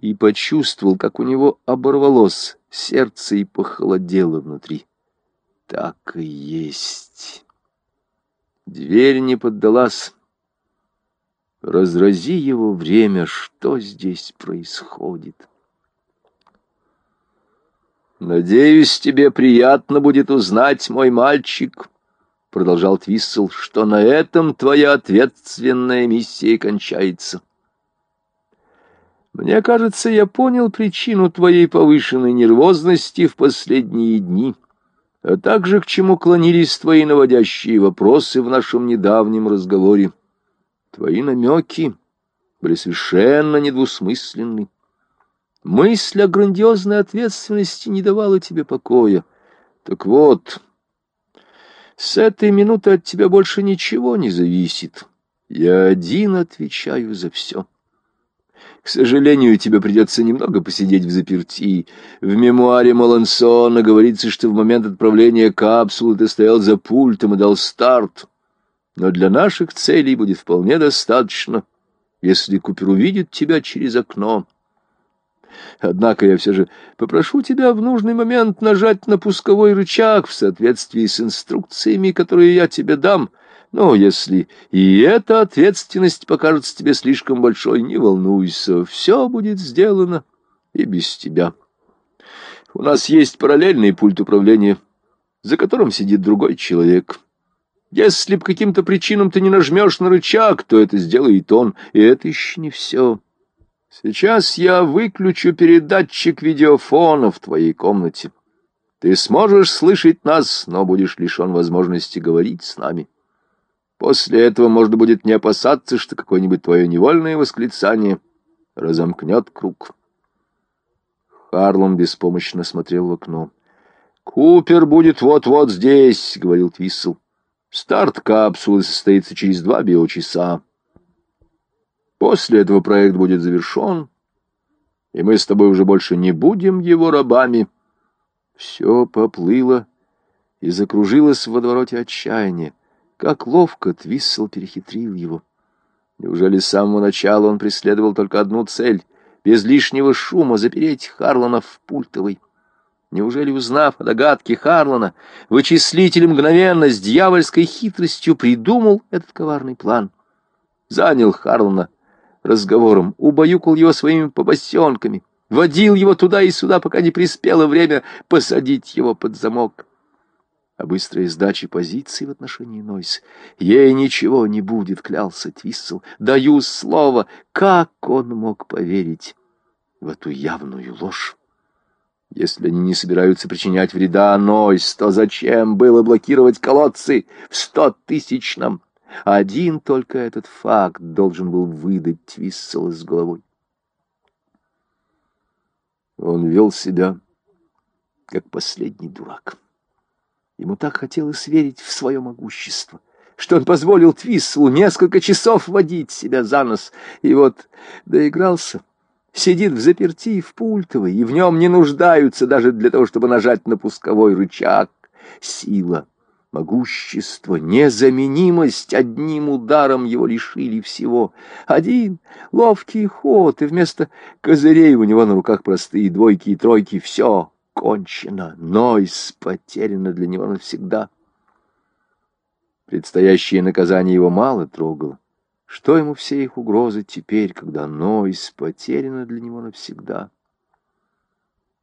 и почувствовал, как у него оборвалось сердце и похолодело внутри. Так и есть. Дверь не поддалась. Разрази его время, что здесь происходит. «Надеюсь, тебе приятно будет узнать, мой мальчик», — продолжал Твиссел, — «что на этом твоя ответственная миссия кончается. Мне кажется, я понял причину твоей повышенной нервозности в последние дни, а также к чему клонились твои наводящие вопросы в нашем недавнем разговоре. Твои намеки были совершенно недвусмысленны. Мысль о грандиозной ответственности не давала тебе покоя. Так вот, с этой минуты от тебя больше ничего не зависит. Я один отвечаю за все. К сожалению, тебе придется немного посидеть в заперти. В мемуаре Малансона говорится, что в момент отправления капсулы ты стоял за пультом и дал старт. Но для наших целей будет вполне достаточно, если Купер увидит тебя через окно. Однако я все же попрошу тебя в нужный момент нажать на пусковой рычаг в соответствии с инструкциями, которые я тебе дам. Но если и эта ответственность покажется тебе слишком большой, не волнуйся, все будет сделано и без тебя. У нас есть параллельный пульт управления, за которым сидит другой человек. Если по каким-то причинам ты не нажмешь на рычаг, то это сделает он, и это еще не все. Сейчас я выключу передатчик видеофона в твоей комнате. Ты сможешь слышать нас, но будешь лишен возможности говорить с нами. После этого можно будет не опасаться, что какое-нибудь твое невольное восклицание разомкнет круг. Харлон беспомощно смотрел в окно. «Купер будет вот-вот здесь», — говорил Твиссел. «Старт капсулы состоится через два биочаса. После этого проект будет завершен, и мы с тобой уже больше не будем его рабами. Все поплыло и закружилось в водовороте отчаяния. Как ловко Твиссел перехитрил его. Неужели с самого начала он преследовал только одну цель — без лишнего шума запереть Харлана в пультовой? Неужели, узнав о догадке Харлана, вычислитель мгновенно с дьявольской хитростью придумал этот коварный план? Занял Харлана разговором, убаюкал его своими побосенками, водил его туда и сюда, пока не приспело время посадить его под замок. А быстрой сдачи позиции в отношении Нойс ей ничего не будет, клялся Твиссел. Даю слово, как он мог поверить в эту явную ложь? Если они не собираются причинять вреда Нойс, то зачем было блокировать колодцы в стотысячном один только этот факт должен был выдать Твиссела с головой. Он вел себя, как последний дурак. Ему так хотелось верить в свое могущество, что он позволил Твисселу несколько часов водить себя за нос, и вот доигрался, сидит в заперти в пультовой, и в нем не нуждаются даже для того, чтобы нажать на пусковой рычаг. Сила — Могущество, незаменимость одним ударом его лишили всего. Один ловкий ход, и вместо козырей у него на руках простые двойки и тройки. Все кончено, Нойс потеряно для него навсегда. Предстоящее наказание его мало трогало. Что ему все их угрозы теперь, когда Нойс потеряно для него навсегда?